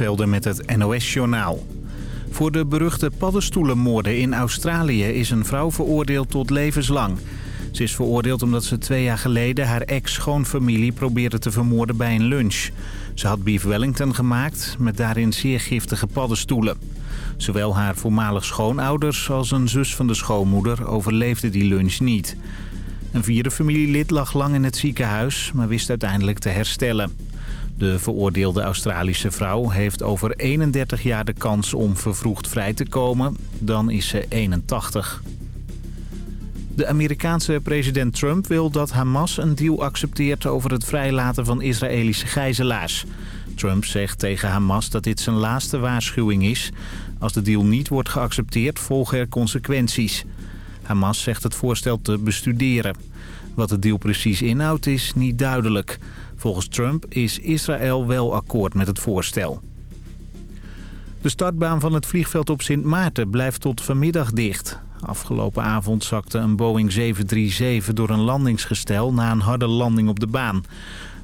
Velden met het NOS-journaal. Voor de beruchte paddenstoelenmoorden in Australië is een vrouw veroordeeld tot levenslang. Ze is veroordeeld omdat ze twee jaar geleden haar ex-schoonfamilie probeerde te vermoorden bij een lunch. Ze had beef Wellington gemaakt met daarin zeer giftige paddenstoelen. Zowel haar voormalig schoonouders als een zus van de schoonmoeder overleefden die lunch niet. Een vierde familielid lag lang in het ziekenhuis, maar wist uiteindelijk te herstellen. De veroordeelde Australische vrouw heeft over 31 jaar de kans om vervroegd vrij te komen. Dan is ze 81. De Amerikaanse president Trump wil dat Hamas een deal accepteert over het vrijlaten van Israëlische gijzelaars. Trump zegt tegen Hamas dat dit zijn laatste waarschuwing is. Als de deal niet wordt geaccepteerd volgen er consequenties. Hamas zegt het voorstel te bestuderen. Wat de deal precies inhoudt is niet duidelijk. Volgens Trump is Israël wel akkoord met het voorstel. De startbaan van het vliegveld op Sint Maarten blijft tot vanmiddag dicht. Afgelopen avond zakte een Boeing 737 door een landingsgestel na een harde landing op de baan.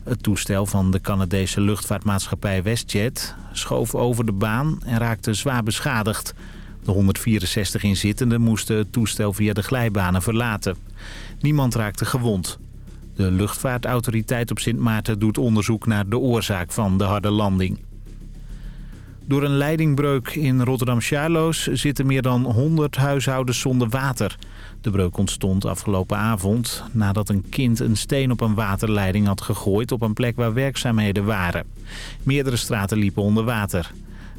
Het toestel van de Canadese luchtvaartmaatschappij WestJet schoof over de baan en raakte zwaar beschadigd. De 164 inzittenden moesten het toestel via de glijbanen verlaten. Niemand raakte gewond. De luchtvaartautoriteit op Sint Maarten doet onderzoek naar de oorzaak van de harde landing. Door een leidingbreuk in Rotterdam-Charloes zitten meer dan 100 huishoudens zonder water. De breuk ontstond afgelopen avond nadat een kind een steen op een waterleiding had gegooid op een plek waar werkzaamheden waren. Meerdere straten liepen onder water.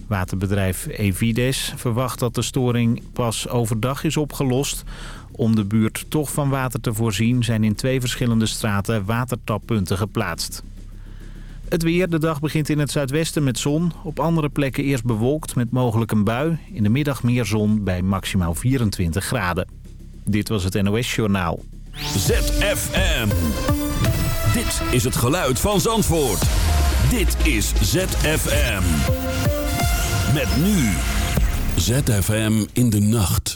Waterbedrijf Evides verwacht dat de storing pas overdag is opgelost. Om de buurt toch van water te voorzien zijn in twee verschillende straten watertappunten geplaatst. Het weer. De dag begint in het zuidwesten met zon. Op andere plekken eerst bewolkt met mogelijk een bui. In de middag meer zon bij maximaal 24 graden. Dit was het NOS Journaal. ZFM. Dit is het geluid van Zandvoort. Dit is ZFM. Met nu. ZFM in de nacht.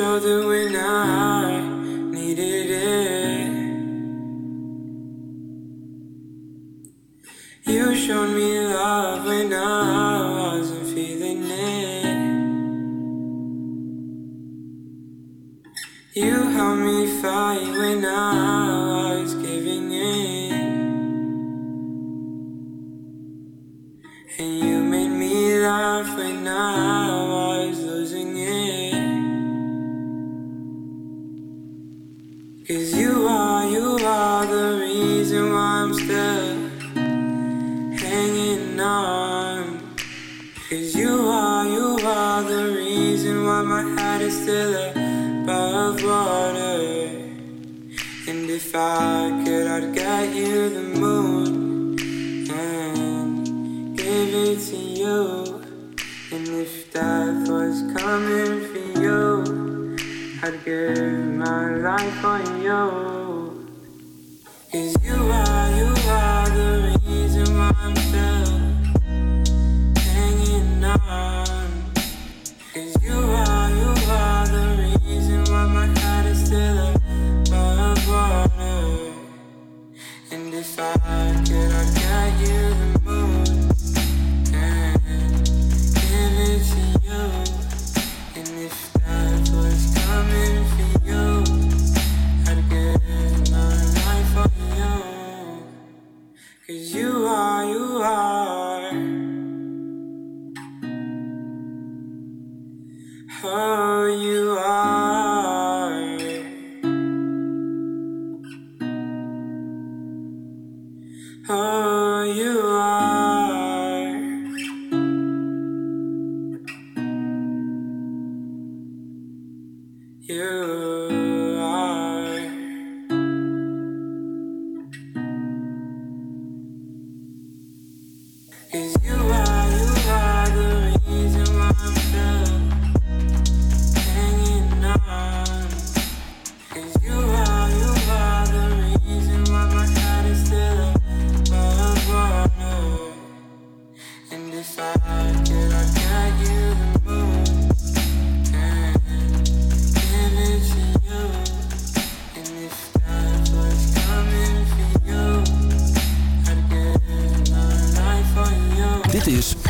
少的为难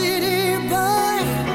city boy.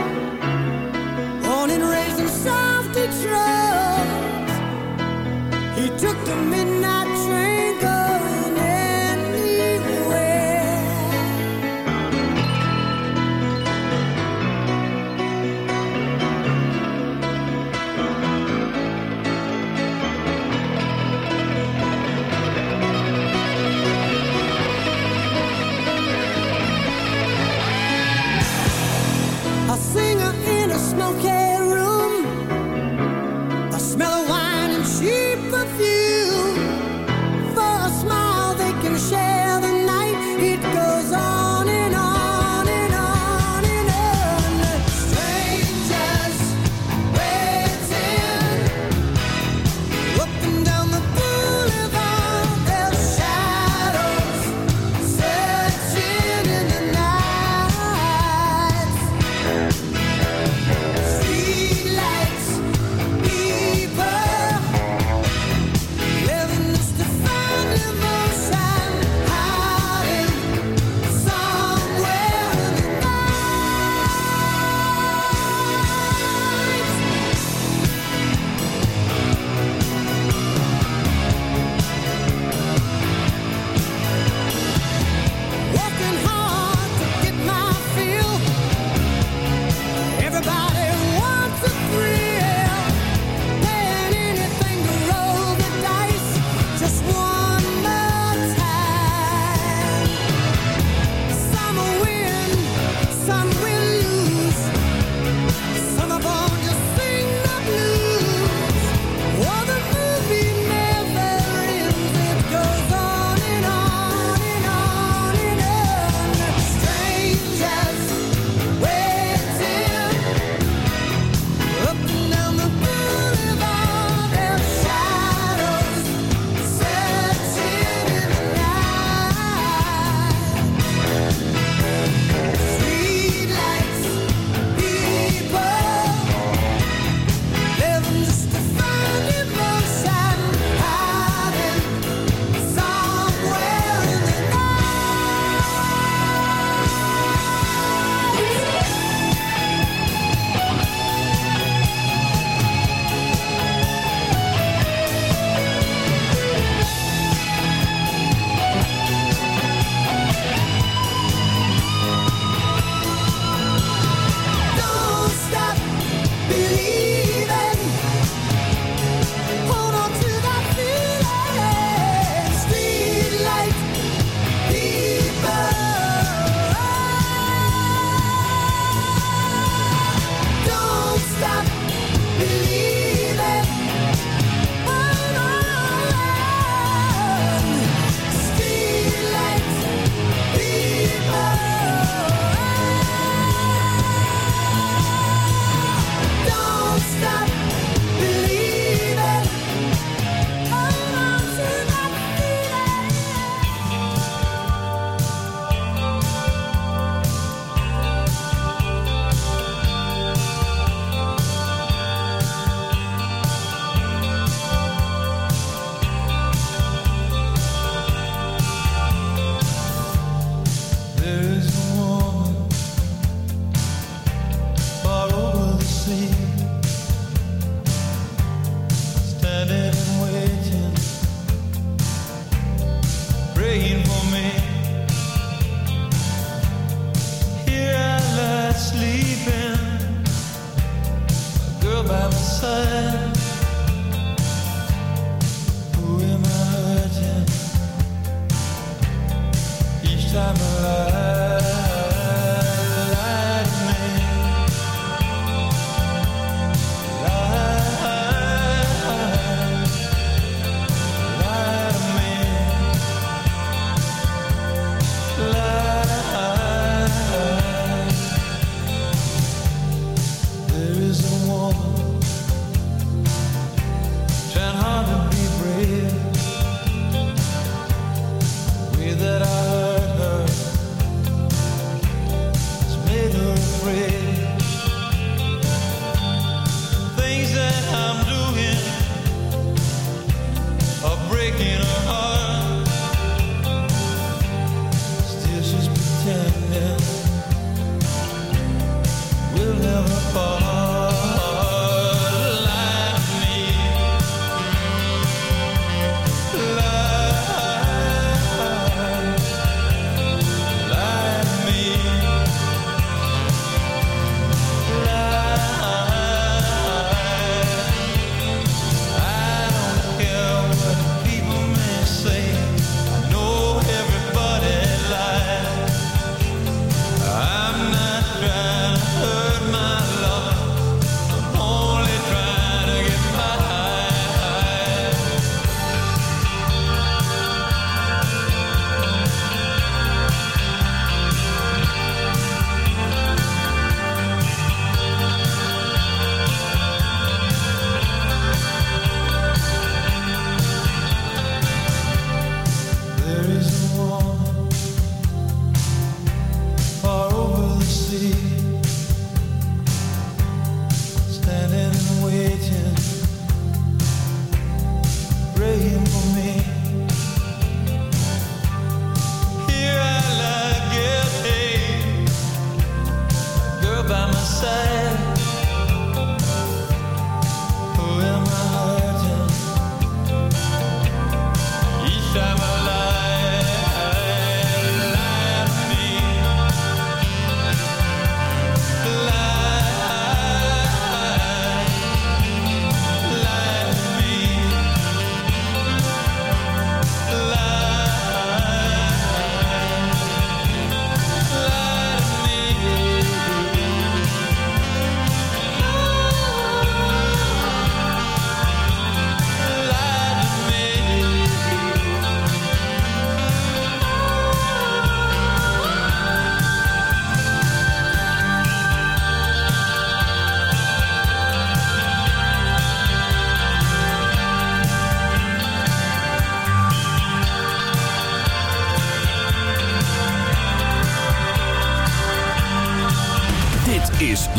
me